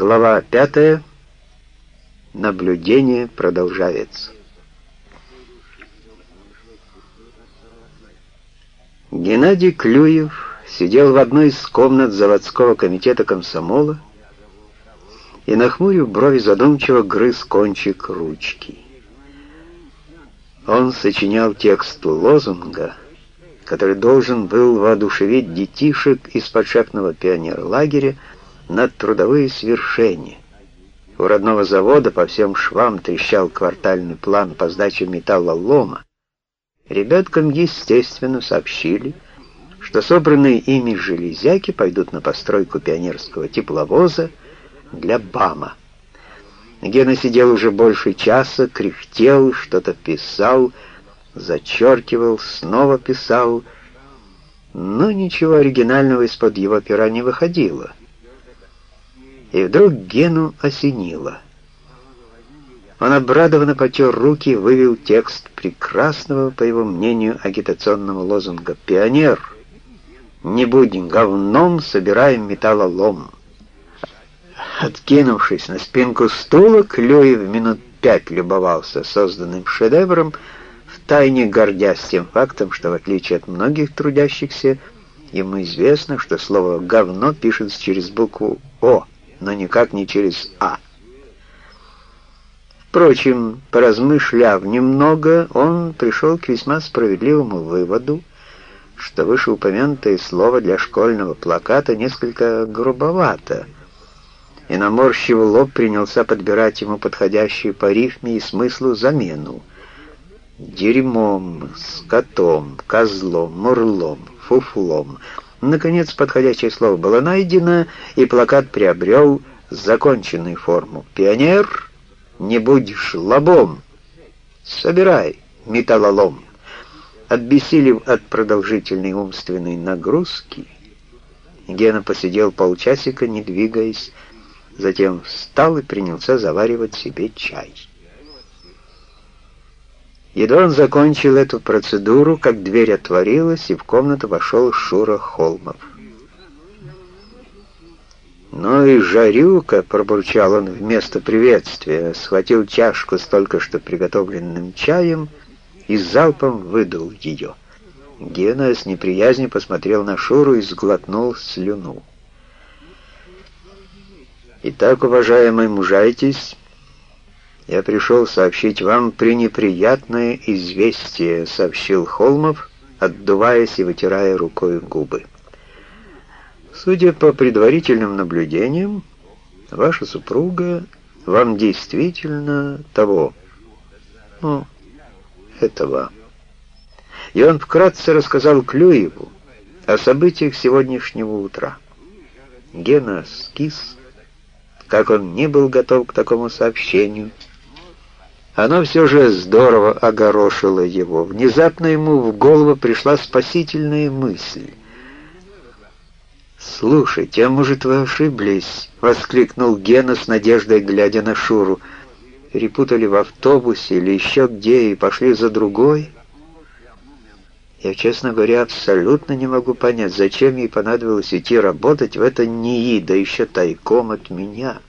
Глава пятая. Наблюдение продолжается. Геннадий Клюев сидел в одной из комнат заводского комитета комсомола и, нахмурив брови, задумчиво грыз кончик ручки. Он сочинял текст лозунга, который должен был воодушевить детишек из подшефного пионерлагеря на трудовые свершения. У родного завода по всем швам трещал квартальный план по сдаче металлолома. Ребяткам, естественно, сообщили, что собранные ими железяки пойдут на постройку пионерского тепловоза для БАМа. Гена сидел уже больше часа, кряхтел, что-то писал, зачеркивал, снова писал, но ничего оригинального из-под его пера не выходило. И вдруг Гену осенило. Он обрадованно потер руки вывел текст прекрасного, по его мнению, агитационного лозунга «Пионер! Не будь говном, собираем металлолом!» Откинувшись на спинку стула, Клюев минут пять любовался созданным шедевром, втайне гордясь тем фактом, что в отличие от многих трудящихся, ему известно, что слово «говно» пишется через букву «О», но никак не через «А». Впрочем, поразмышляв немного, он пришел к весьма справедливому выводу, что вышеупомянутое слово для школьного плаката несколько грубовато — и, наморщив лоб, принялся подбирать ему подходящую по рифме и смыслу замену. Дерьмом, скотом, козлом, мурлом, фуфлом. Наконец, подходящее слово было найдено, и плакат приобрел законченную форму. «Пионер, не будь жлобом! Собирай металлолом!» Отбессилев от продолжительной умственной нагрузки, Гена посидел полчасика, не двигаясь, затем встал и принялся заваривать себе чай. Едва он закончил эту процедуру, как дверь отворилась, и в комнату вошел Шура Холмов. «Ну и жарюка!» — пробурчал он вместо приветствия, схватил чашку с только что приготовленным чаем и залпом выдул ее. Гена с неприязнью посмотрел на Шуру и сглотнул слюну. Итак, уважаемый мужайтесь, я пришел сообщить вам пренеприятное известие, сообщил Холмов, отдуваясь и вытирая рукой губы. Судя по предварительным наблюдениям, ваша супруга вам действительно того, ну, этого. И он вкратце рассказал Клюеву о событиях сегодняшнего утра. Гена скис, как он не был готов к такому сообщению, оно все же здорово огорошило его. Внезапно ему в голову пришла спасительная мысль. «Слушайте, а может, вы ошиблись?» — воскликнул Гена с надеждой, глядя на Шуру. «Перепутали в автобусе или еще где и пошли за другой?» Я, честно говоря, абсолютно не могу понять, зачем ей понадобилось идти работать в это НИИ, да еще тайком от меня.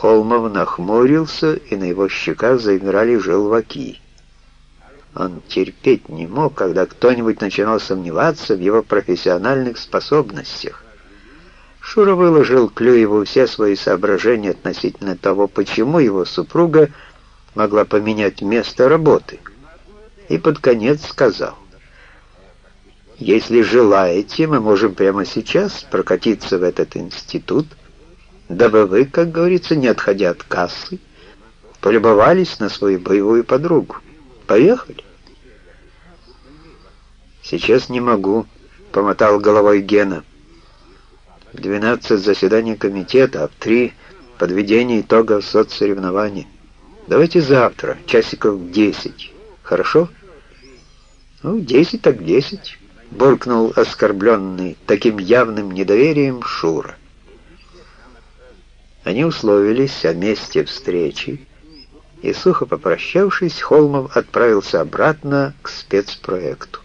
Холмов нахмурился, и на его щеках замирали желваки. Он терпеть не мог, когда кто-нибудь начинал сомневаться в его профессиональных способностях. Шура выложил Клюеву все свои соображения относительно того, почему его супруга могла поменять место работы — и под конец сказал, «Если желаете, мы можем прямо сейчас прокатиться в этот институт, дабы вы, как говорится, не отходя от кассы, полюбовались на свою боевую подругу. Поехали?» «Сейчас не могу», — помотал головой Гена. «В двенадцать заседаний комитета, а в три — подведение итогов соцсоревнований. Давайте завтра, часиков десять». Хорошо? Ну, десять так десять, буркнул оскорбленный таким явным недоверием Шура. Они условились о месте встречи, и, сухо попрощавшись, Холмов отправился обратно к спецпроекту.